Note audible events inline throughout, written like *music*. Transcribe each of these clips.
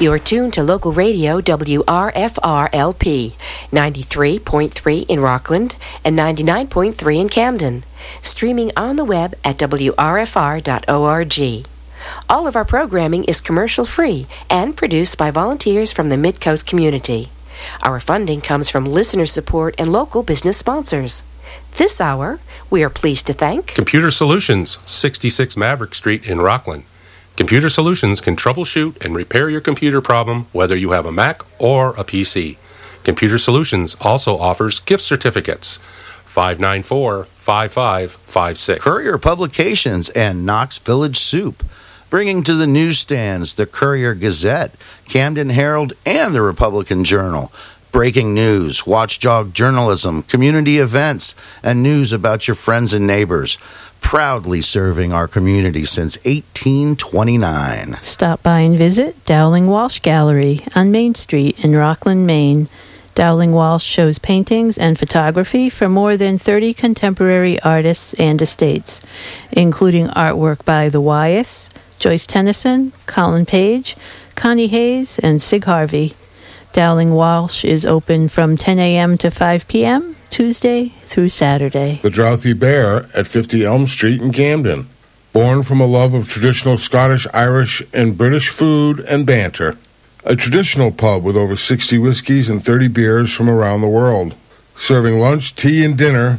You're tuned to local radio WRFR-LP, 93.3 in Rockland and 99.3 in Camden. Streaming on the web at WRFR.org. All of our programming is commercial free and produced by volunteers from the Midcoast community. Our funding comes from listener support and local business sponsors. This hour, we are pleased to thank Computer Solutions, 66 Maverick Street in Rockland. Computer Solutions can troubleshoot and repair your computer problem whether you have a Mac or a PC. Computer Solutions also offers gift certificates. 594 5556. Courier Publications and Knox Village Soup, bringing to the newsstands the Courier Gazette, Camden Herald, and the Republican Journal. Breaking news, watchdog journalism, community events, and news about your friends and neighbors. Proudly serving our community since 1829. Stop by and visit Dowling Walsh Gallery on Main Street in Rockland, Maine. Dowling Walsh shows paintings and photography from more than 30 contemporary artists and estates, including artwork by the Wyeths, Joyce Tenneson, Colin Page, Connie Hayes, and Sig Harvey. Dowling Walsh is open from 10 a.m. to 5 p.m. Tuesday through Saturday. The Drouthy Bear at 50 Elm Street in Camden. Born from a love of traditional Scottish, Irish, and British food and banter. A traditional pub with over 60 whiskeys and 30 beers from around the world. Serving lunch, tea, and dinner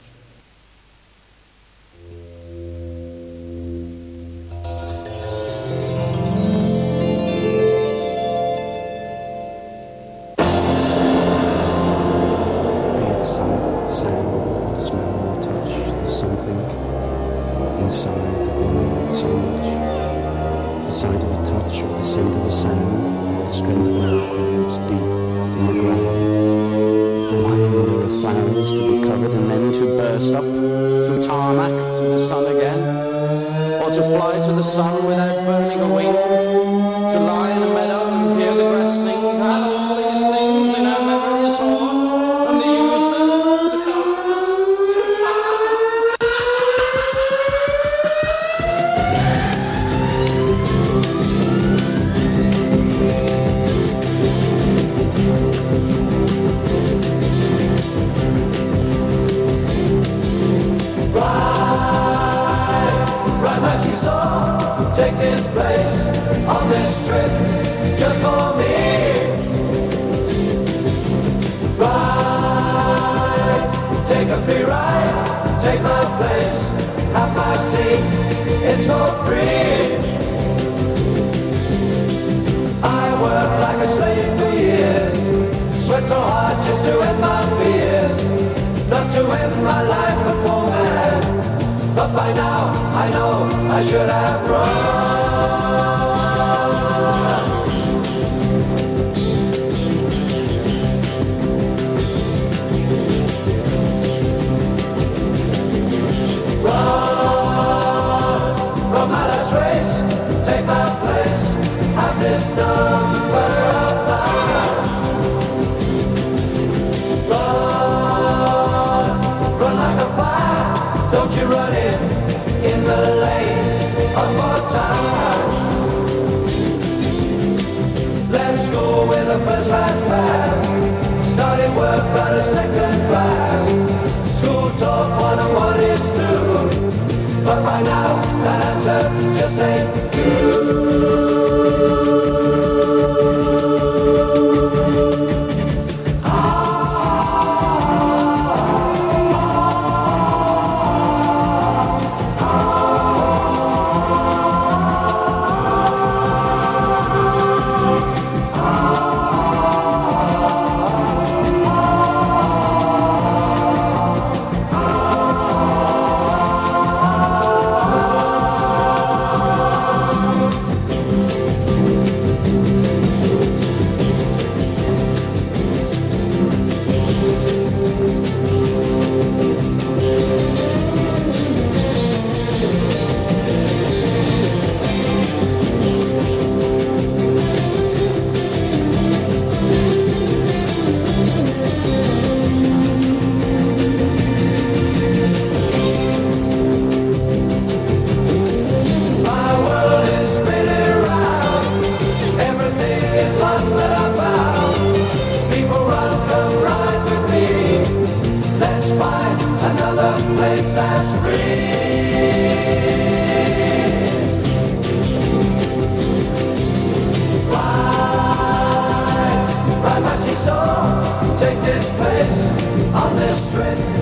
take this place on this trip.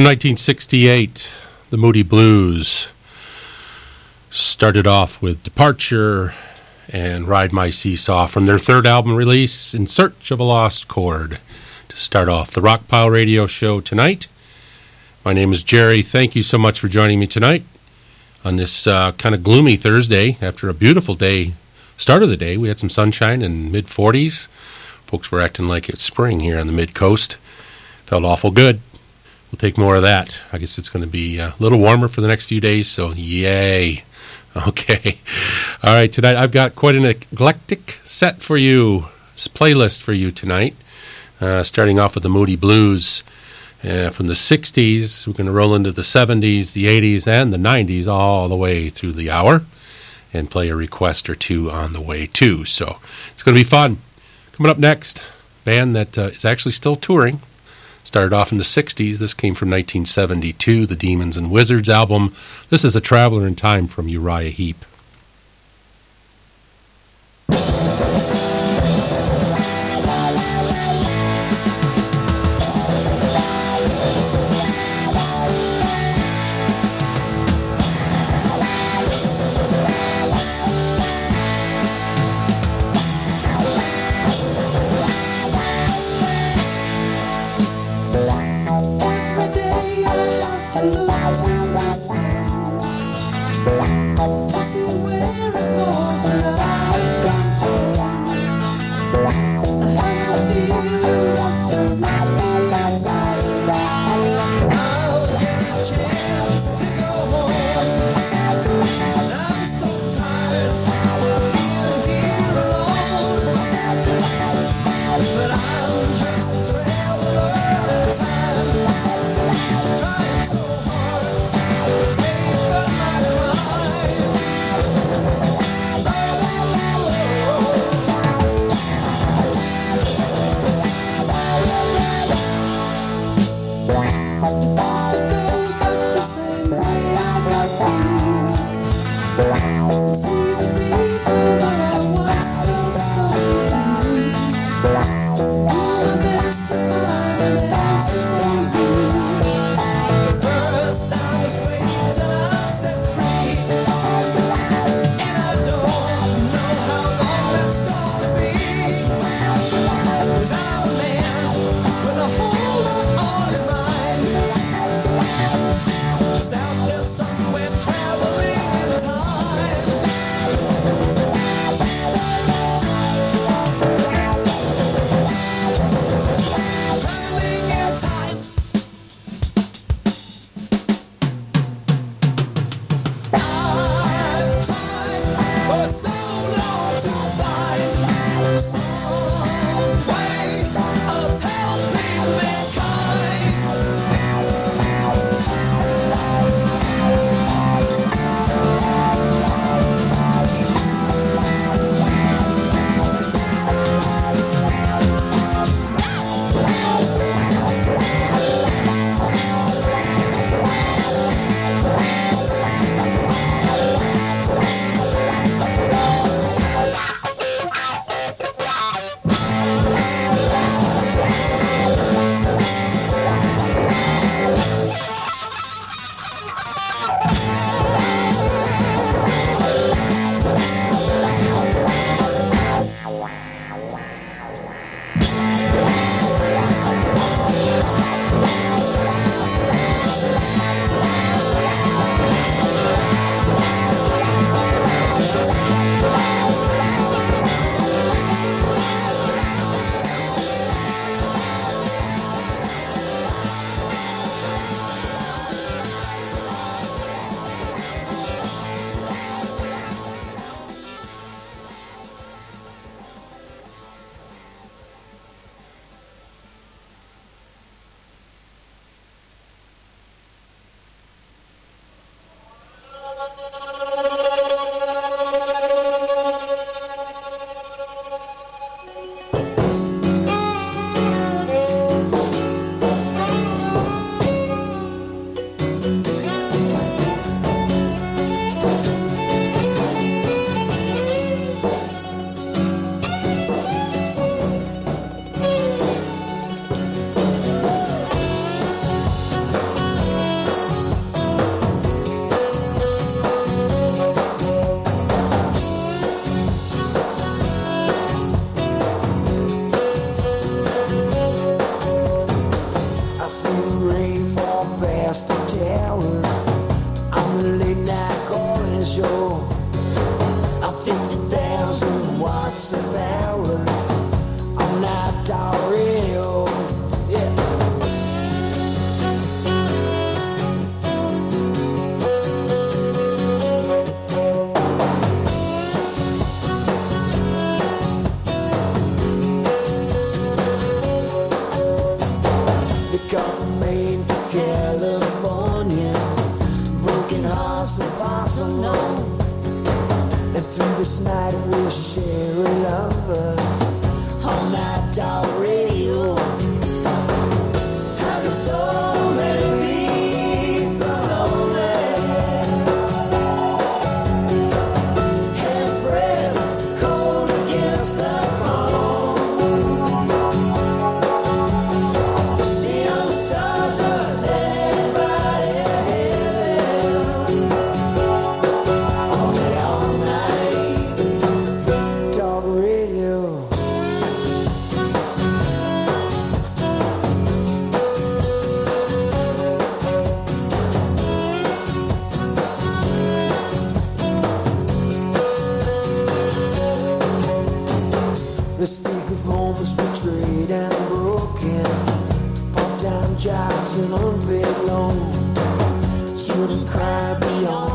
From 1968, the Moody Blues started off with Departure and Ride My Seesaw from their third album release, In Search of a Lost Chord. To start off the Rockpile Radio Show tonight. My name is Jerry. Thank you so much for joining me tonight on this uh, kind of gloomy Thursday after a beautiful day. Start of the day, we had some sunshine in mid 40s. Folks were acting like it's spring here on the mid coast. Felt awful good. We'll take more of that. I guess it's going to be a little warmer for the next few days, so yay. *laughs* Okay. All right, tonight I've got quite an eclectic set for you, playlist for you tonight. Uh, starting off with the Moody Blues uh, from the 60s. We're going to roll into the 70s, the 80s, and the 90s all the way through the hour and play a request or two on the way, too. So it's going to be fun. Coming up next, band that uh, is actually still touring. Started off in the 60s. This came from 1972, the Demons and Wizards album. This is A Traveler in Time from Uriah Heep. Shouldn't cry beyond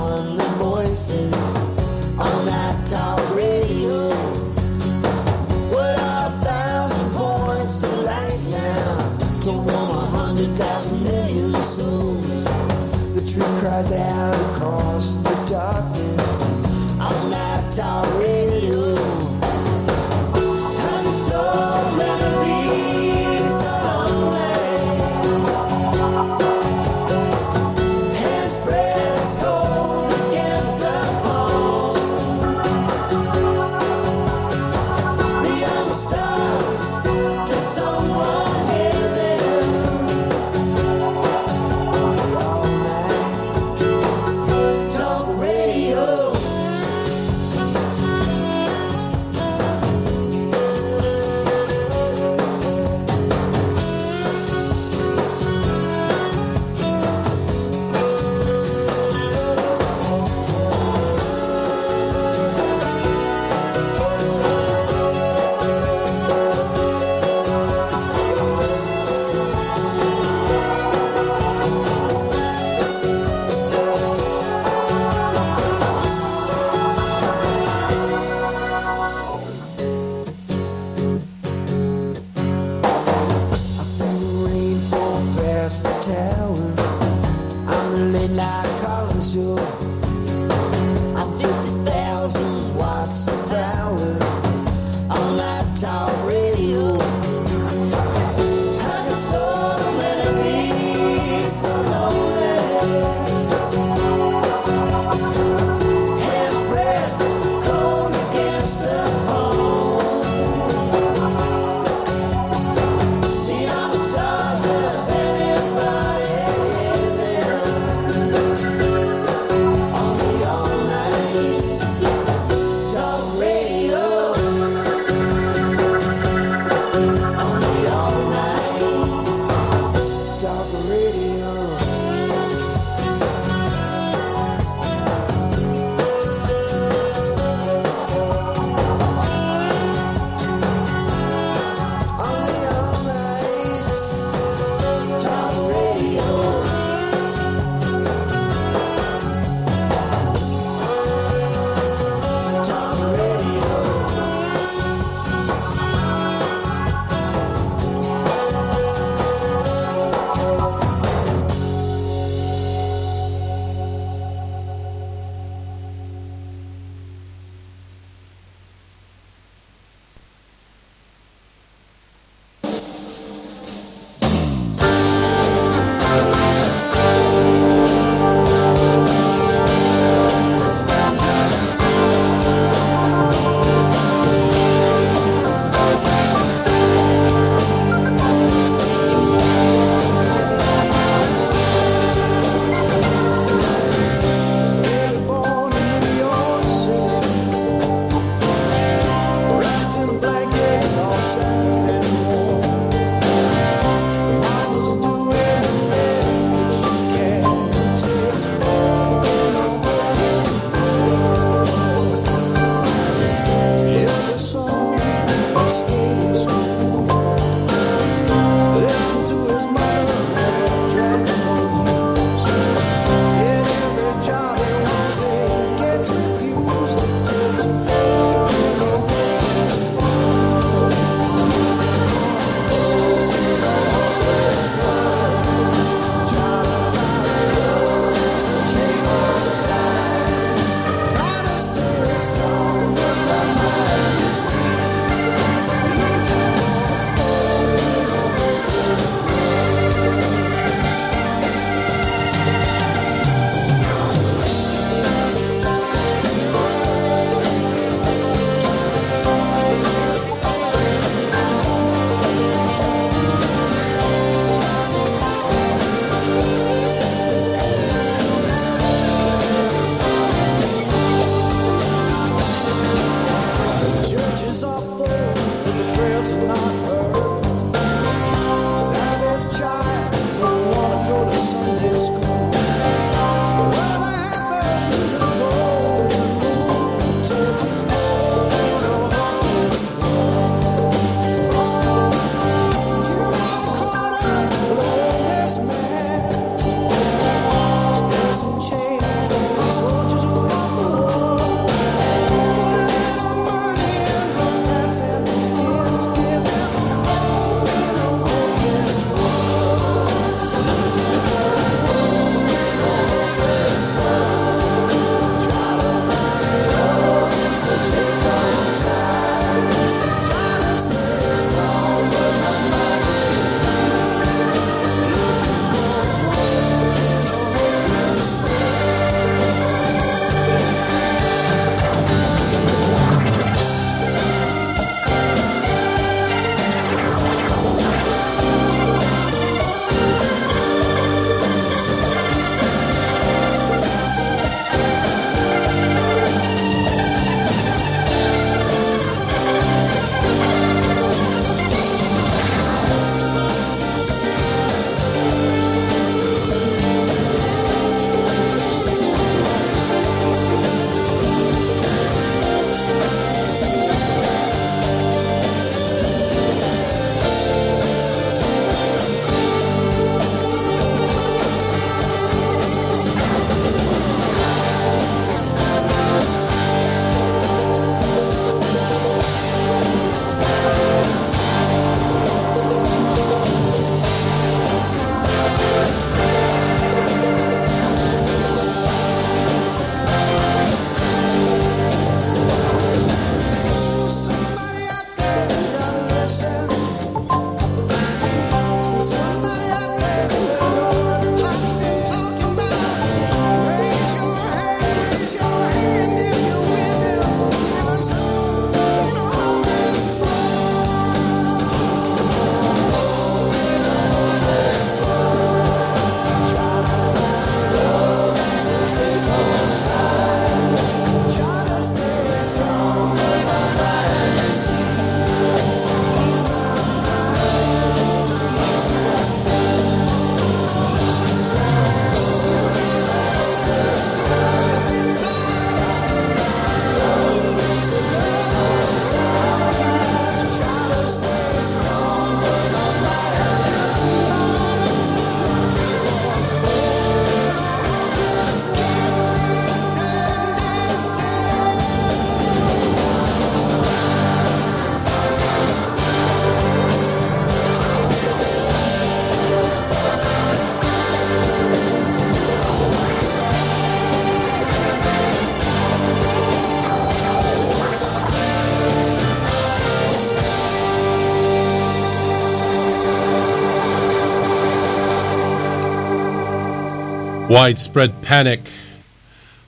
Widespread Panic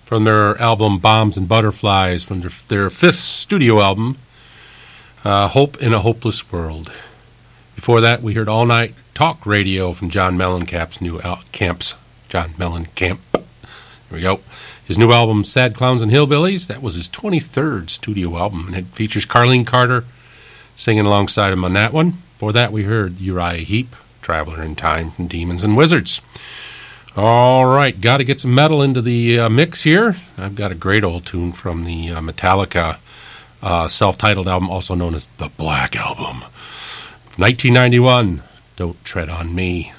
from their album Bombs and Butterflies, from their, their fifth studio album, uh, Hope in a Hopeless World. Before that, we heard All Night Talk Radio from John Mellencamp's new Camps. John Mellencamp. There we go. His new album, Sad Clowns and Hillbillies, that was his 23rd studio album, and it features Carlene Carter singing alongside him on that one. Before that, we heard Uriah Heep, Traveler in Time from Demons and Wizards. All right, got to get some metal into the uh, mix here. I've got a great old tune from the uh, Metallica uh, self titled album, also known as the Black Album. 1991, Don't Tread on Me.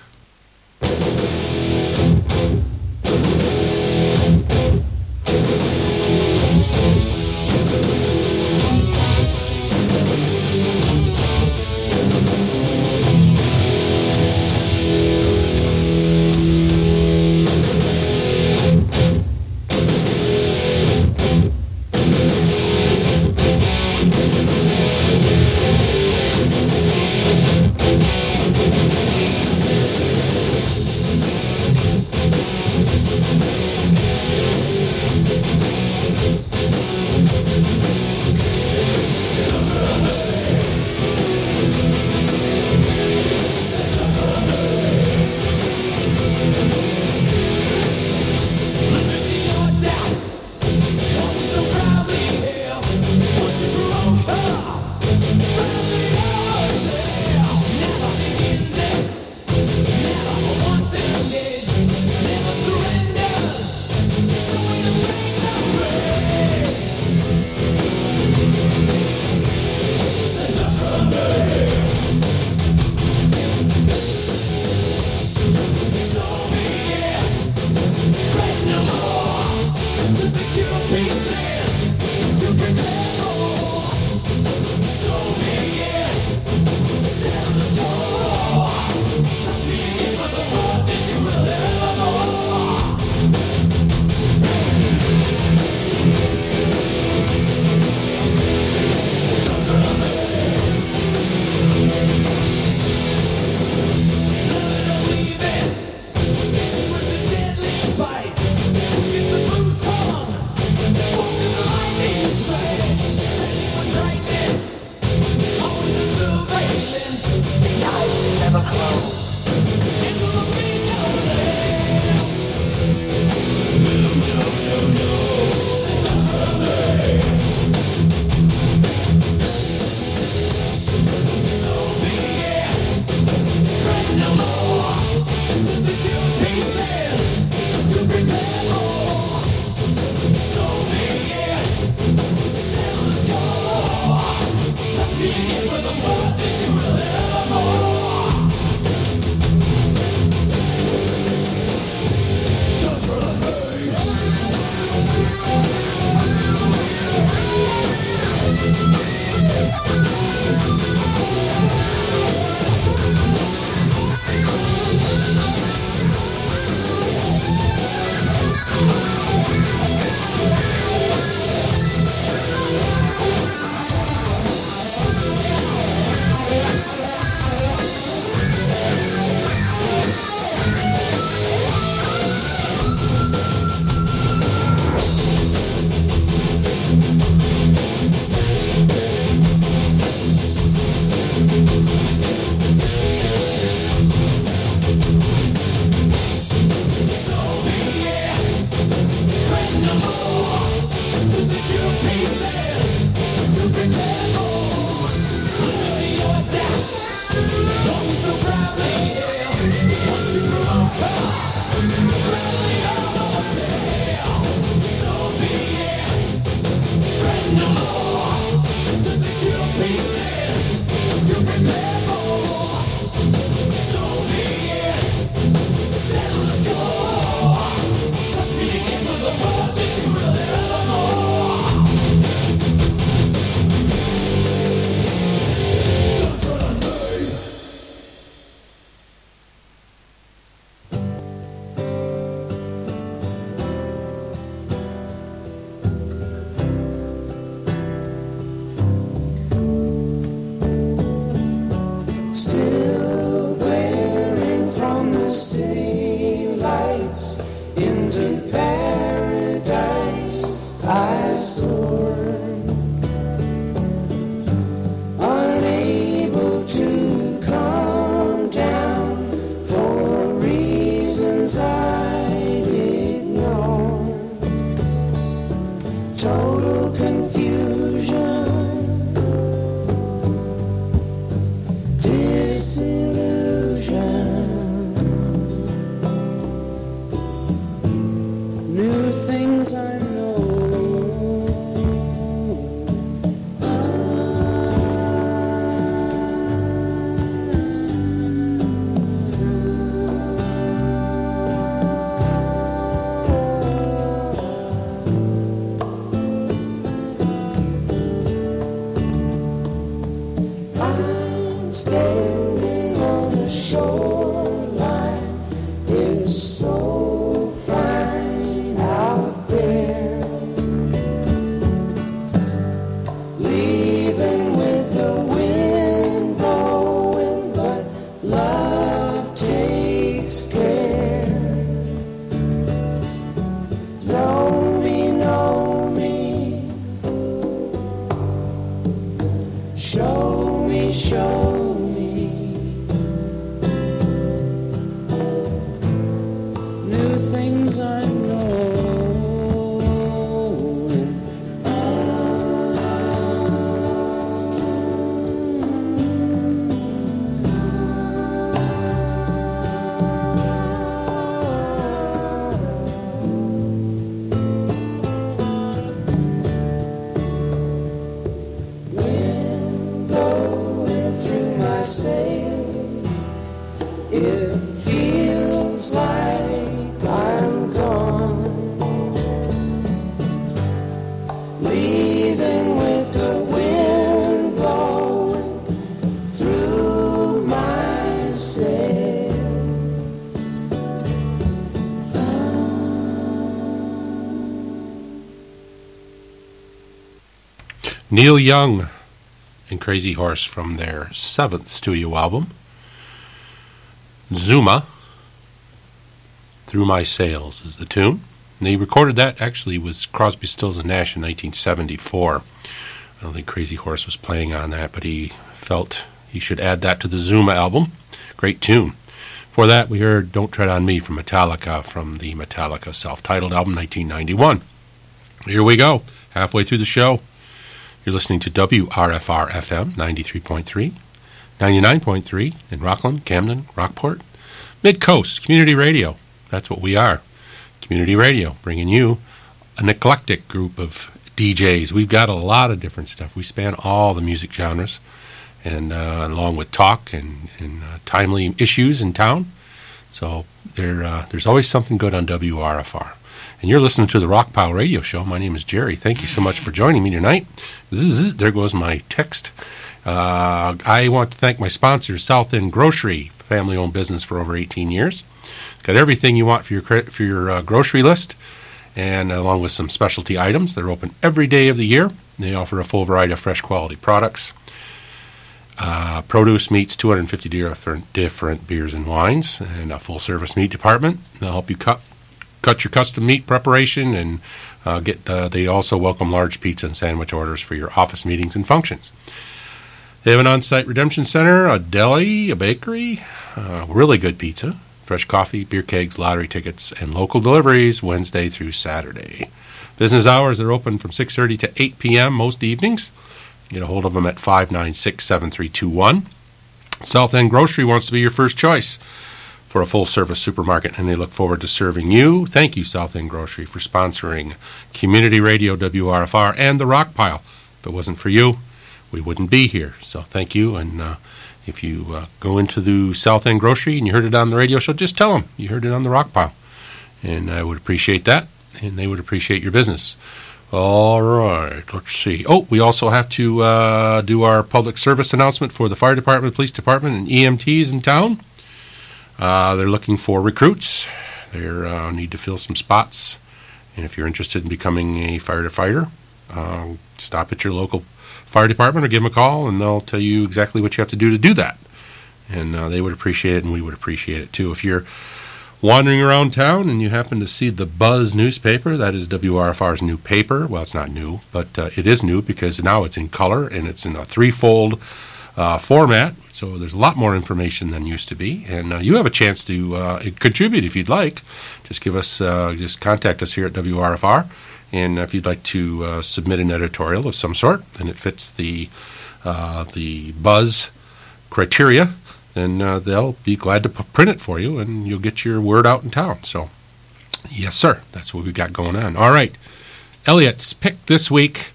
Neil Young and Crazy Horse from their seventh studio album, Zuma. Through My Sails is the tune. And they recorded that actually with Crosby, Stills and Nash in 1974. I don't think Crazy Horse was playing on that, but he felt he should add that to the Zuma album. Great tune. For that, we heard Don't Tread on Me from Metallica from the Metallica self titled album 1991. Here we go, halfway through the show. You're listening to WRFR FM 93.3, 99.3 in Rockland, Camden, Rockport, Mid Coast Community Radio. That's what we are. Community Radio, bringing you an eclectic group of DJs. We've got a lot of different stuff. We span all the music genres, and uh, along with talk and, and uh, timely issues in town. So there, uh, there's always something good on WRFR. And you're listening to the Rock Pile Radio Show. My name is Jerry. Thank you so much for joining me tonight. Zzz, there goes my text. Uh, I want to thank my sponsors, South End Grocery, family owned business for over 18 years. Got everything you want for your, for your uh, grocery list, and along with some specialty items. They're open every day of the year. They offer a full variety of fresh quality products. Uh, produce meats, 250 different, different beers and wines, and a full service meat department. They'll help you cut cut your custom meat preparation and uh, get the, they also welcome large pizza and sandwich orders for your office meetings and functions. They have an on-site redemption center, a deli, a bakery, uh, really good pizza, fresh coffee, beer kegs, lottery tickets, and local deliveries Wednesday through Saturday. Business hours are open from 6:30 to 8 p.m. most evenings. Get a hold of them at 596-7321. South End Grocery wants to be your first choice for a full service supermarket, and they look forward to serving you. Thank you, South End Grocery, for sponsoring Community Radio WRFR and the Rock Pile. If it wasn't for you, we wouldn't be here. So thank you. And uh, if you uh, go into the South End Grocery and you heard it on the radio show, just tell them you heard it on the Rock Pile. And I would appreciate that, and they would appreciate your business. All right, let's see. Oh, we also have to uh, do our public service announcement for the fire department, police department, and EMTs in town. Uh, they're looking for recruits. They uh, need to fill some spots. And if you're interested in becoming a firefighter, uh, stop at your local fire department or give them a call, and they'll tell you exactly what you have to do to do that. And uh, they would appreciate it, and we would appreciate it too. If you're wandering around town and you happen to see the Buzz newspaper, that is WRFR's new paper. Well, it's not new, but uh, it is new because now it's in color and it's in a threefold uh, format. So there's a lot more information than used to be, and uh, you have a chance to uh, contribute if you'd like. Just give us, uh, just contact us here at WRFR, and if you'd like to submit an editorial of some sort, and it fits the the Buzz criteria, then they'll be glad to print it for you, and you'll get your word out in town. So, yes, sir, that's what we've got going on. All right, Elliot's pick this week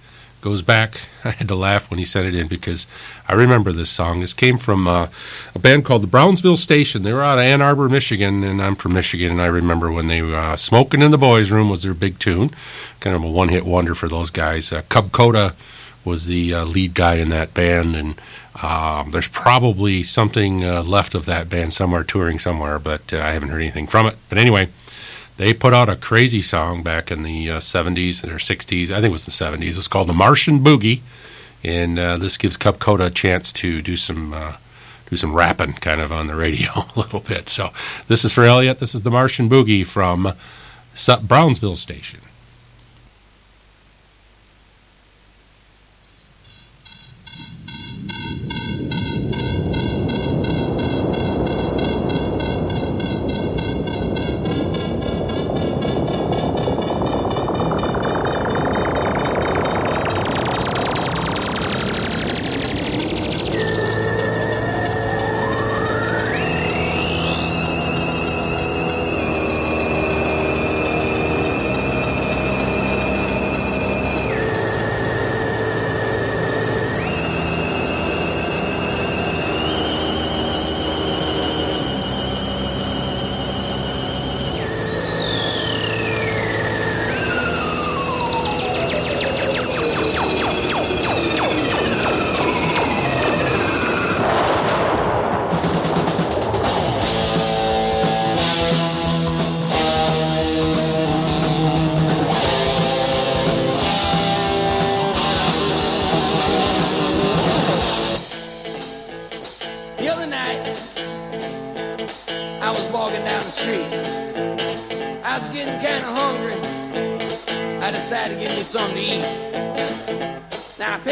goes back. *laughs* I had to laugh when he sent it in because I remember this song. This came from uh, a band called the Brownsville Station. They were out of Ann Arbor, Michigan, and I'm from Michigan. And I remember when they were uh, "Smoking in the Boys' Room" was their big tune, kind of a one-hit wonder for those guys. Uh, Cub Koda was the uh, lead guy in that band, and um, there's probably something left of that band somewhere, touring somewhere, but I haven't heard anything from it. But anyway, they put out a crazy song back in the uh, 70s or 60s. I think it was the 70s. It was called The Martian Boogie, and uh, this gives Cub Koda a chance to do some uh, do some rapping kind of on the radio *laughs* a little bit. So this is for Elliot. This is The Martian Boogie from Brownsville Station.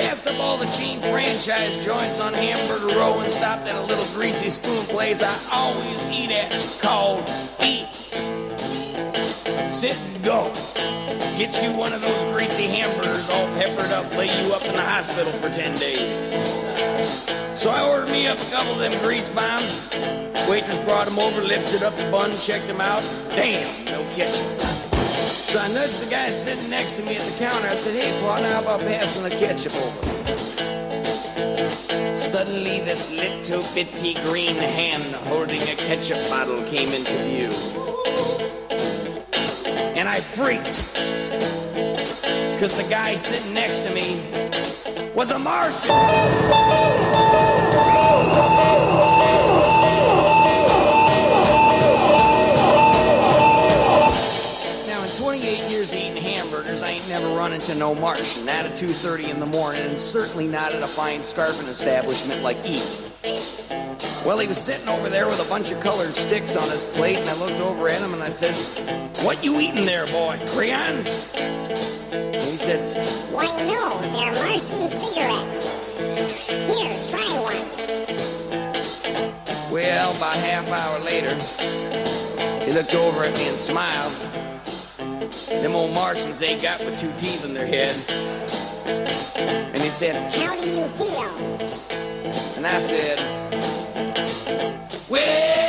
Passed up all the chain franchise joints on Hamburger Row and stopped at a little greasy spoon place I always eat at called Eat. Sit and go. Get you one of those greasy hamburgers all peppered up, lay you up in the hospital for 10 days. So I ordered me up a couple of them grease bombs. Waitress brought them over, lifted up the bun, checked them out. Damn, no ketchup. So I nudged the guy sitting next to me at the counter. I said, hey, partner, how about passing the ketchup over? Suddenly, this little bitty green hand holding a ketchup bottle came into view. And I freaked. Because the guy sitting next to me was a Martian. Hamburgers, I ain't never run into no Martian. Not at 2.30 in the morning, and certainly not at a fine scarfing establishment like Eat. Well, he was sitting over there with a bunch of colored sticks on his plate, and I looked over at him and I said, What you eating there, boy? Crayons? And he said, Why, no, they're Martian cigarettes. Here, try one. Well, about a half hour later, he looked over at me and smiled. Them old Martians ain't got but two teeth in their head. And he said, How do you feel? and I said, still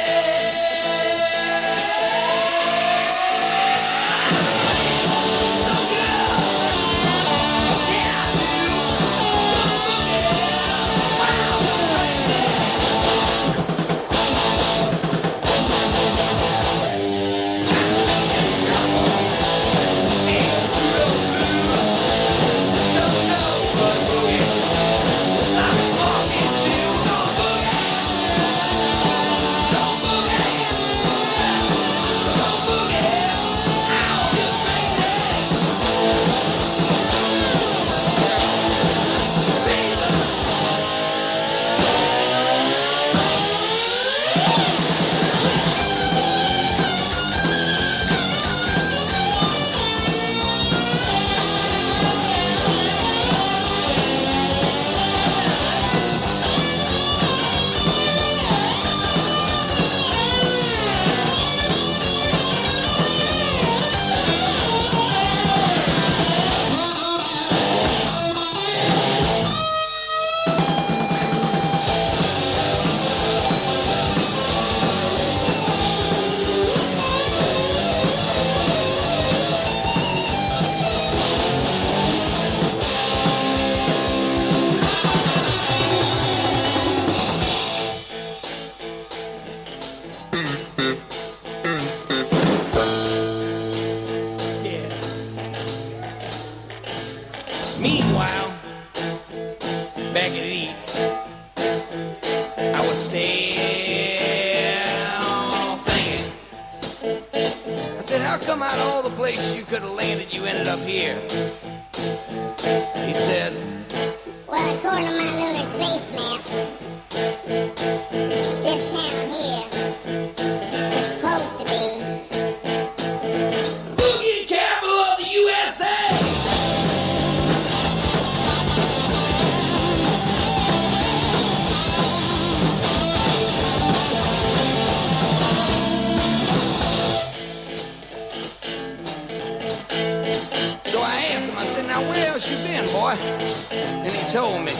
told me.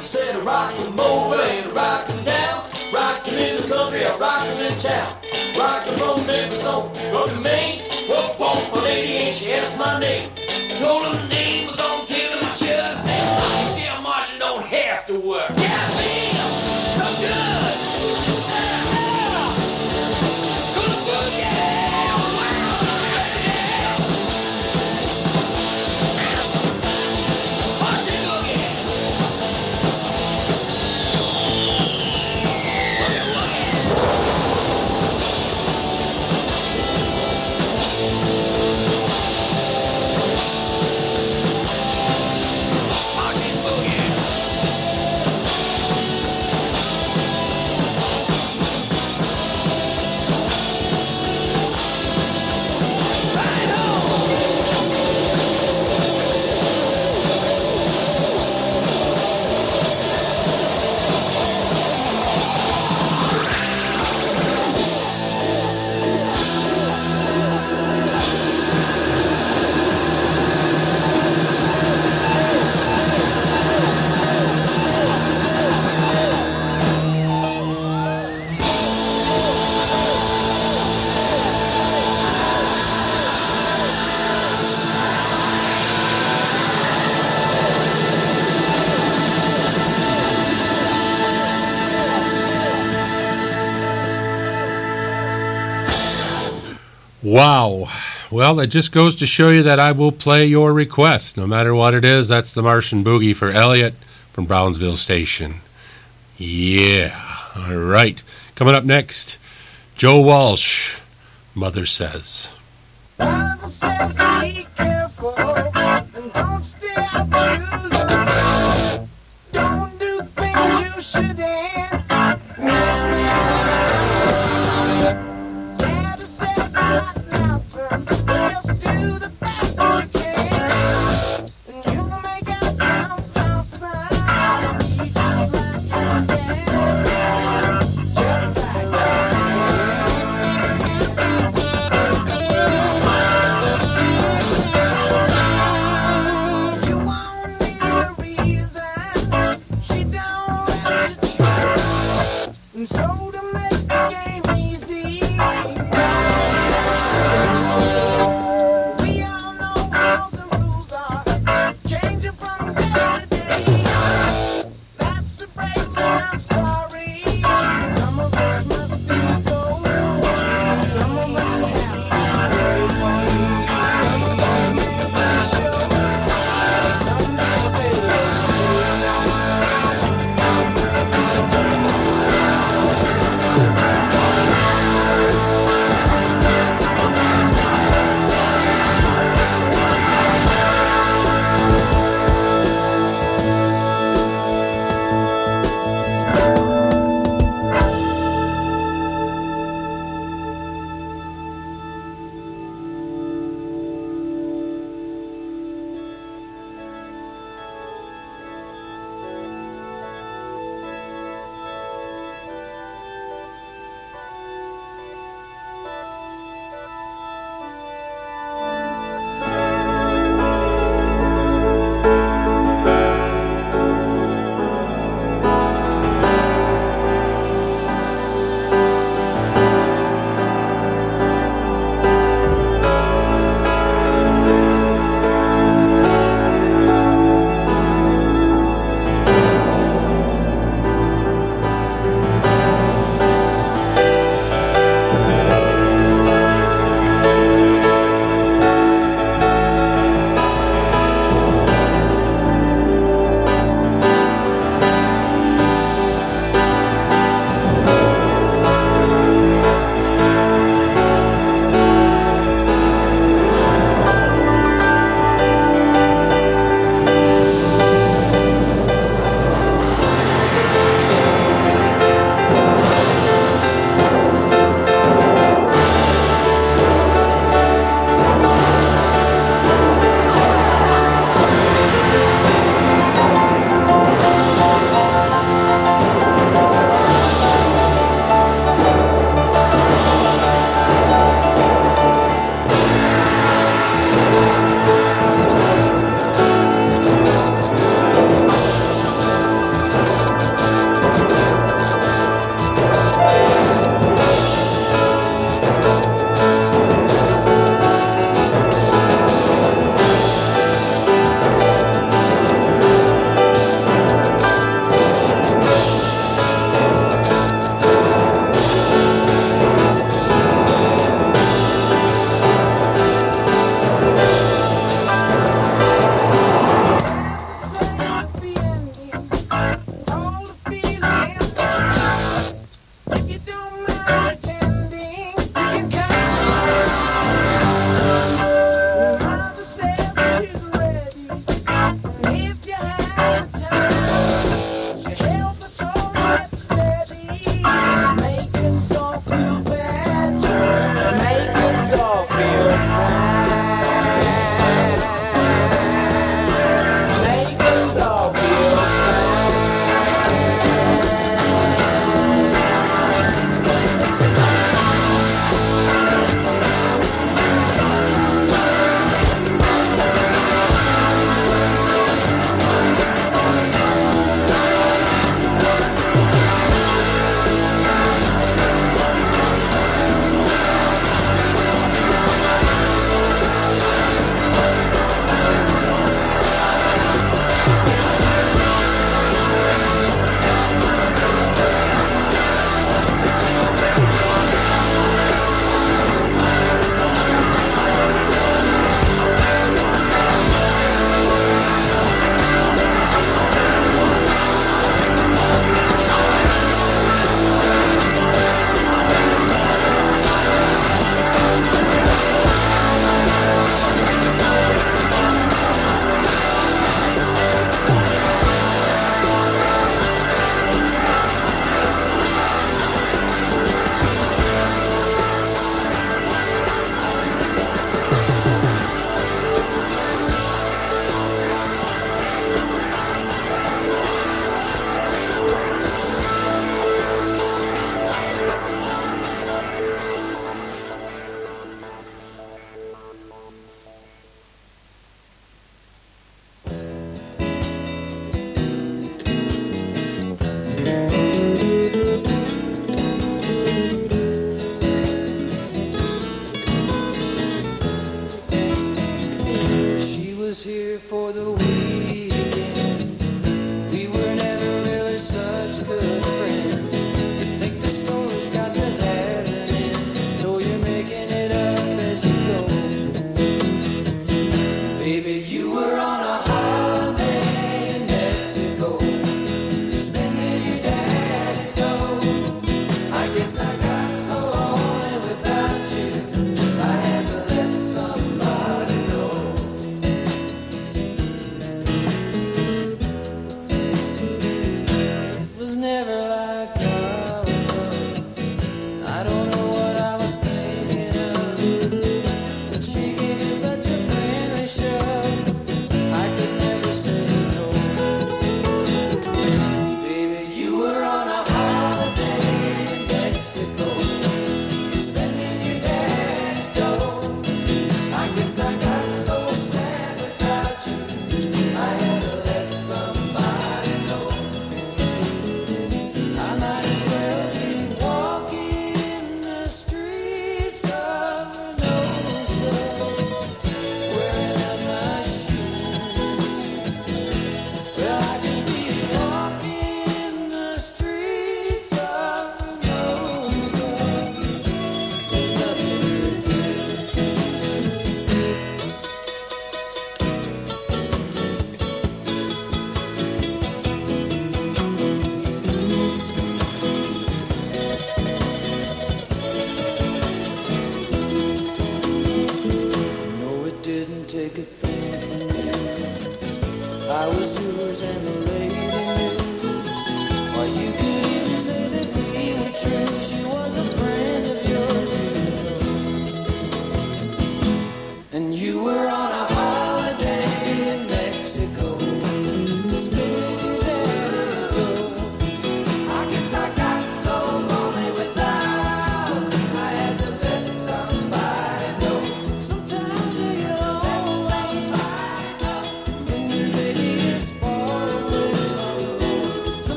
Said I rocked him over and down. Rocked in the country, I rocked in town. Rocked from Memphis on up to Maine. Up on a lady and she asked my name. Told him Wow. Well, it just goes to show you that I will play your request, no matter what it is. That's the Martian Boogie for Elliot from Brownsville Station. Yeah. All right. Coming up next, Joe Walsh, Mother Says. Bible says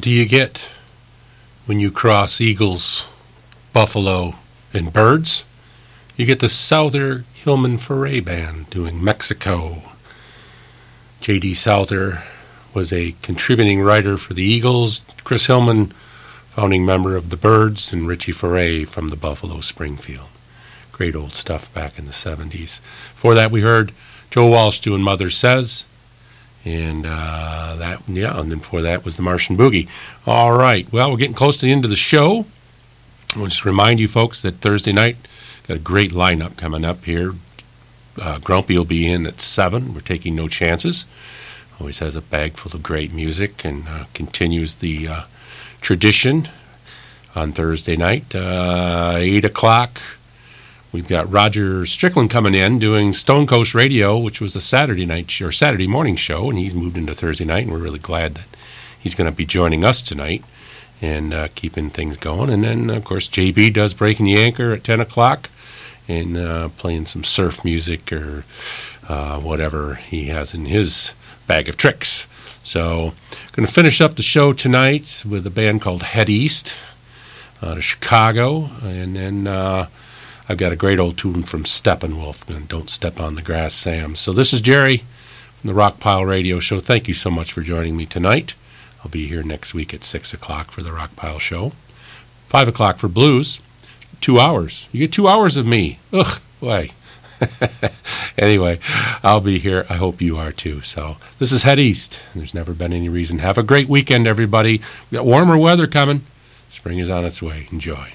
do you get when you cross eagles, buffalo, and birds? You get the Souther Hillman Furay Band doing Mexico. J.D. Souther was a contributing writer for the Eagles. Chris Hillman, founding member of the Byrds, and Richie Furay from the Buffalo Springfield. Great old stuff back in the 70s. For that, we heard Joe Walsh doing Mother Says. And uh, that, yeah, and then before that was the Martian Boogie. All right, well, we're getting close to the end of the show. I'll just remind you folks that Thursday night, got a great lineup coming up here. Uh, Grumpy will be in at 7. We're taking no chances. Always has a bag full of great music and uh, continues the tradition on Thursday night. Uh, 8 o'clock, we've got Roger Strickland coming in doing Stone Coast Radio, which was a Saturday night or Saturday morning show, and he's moved into Thursday night, and we're really glad that he's going to be joining us tonight and uh, keeping things going. And then, of course, JB does Breaking the Anchor at 10 o'clock and uh, playing some surf music or uh, whatever he has in his bag of tricks. So, going to finish up the show tonight with a band called Head East out of Chicago. And then I've got a great old tune from Steppenwolf, and Don't Step on the Grass, Sam. So, this is Jerry from the Rock Pile Radio Show. Thank you so much for joining me tonight. I'll be here next week at 6 o'clock for the Rock Pile Show. 5 o'clock for blues. Two hours. You get two hours of me. Ugh, why? *laughs* anyway, I'll be here. I hope you are too. So, this is Head East. There's never been any reason. Have a great weekend, everybody. We got warmer weather coming. Spring is on its way. Enjoy.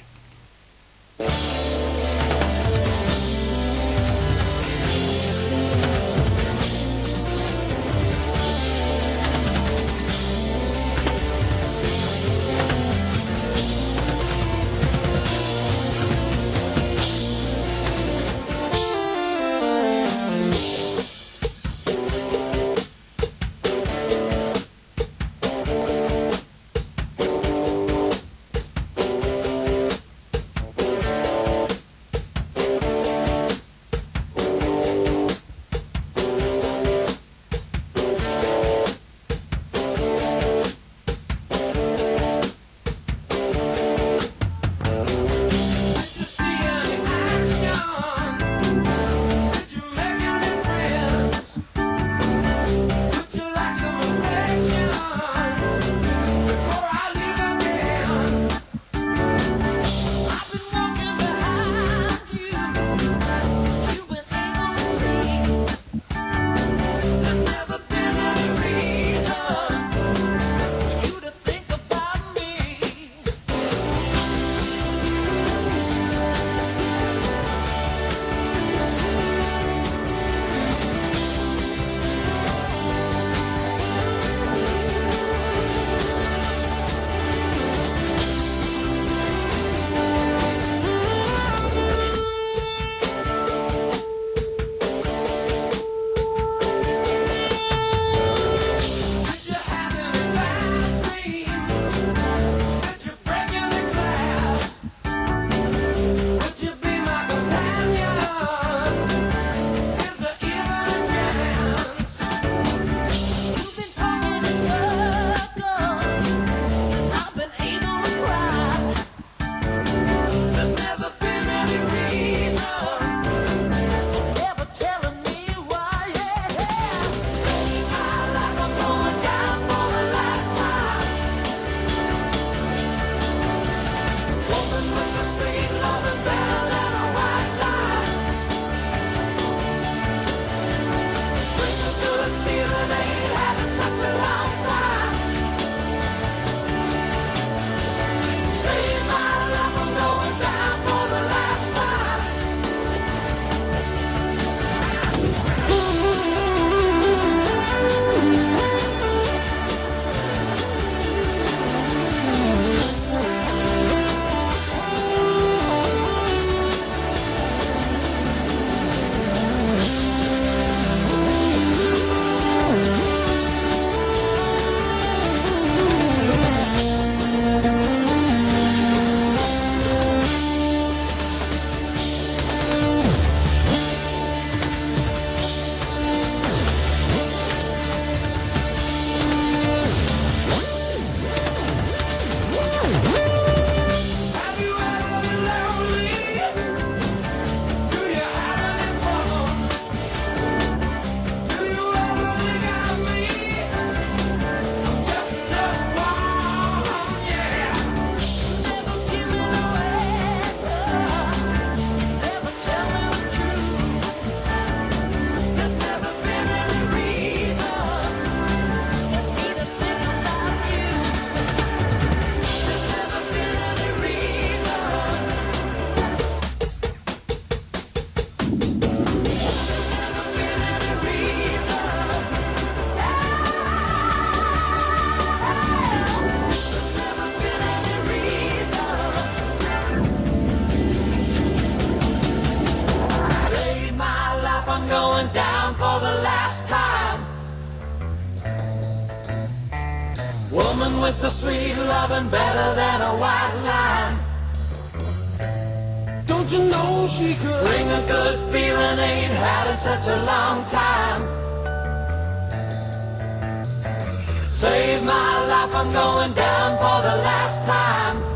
Woman with the sweet loving better than a white line. Don't you know she could bring a good feeling ain't had in such a long time. Save my life, I'm going down for the last time.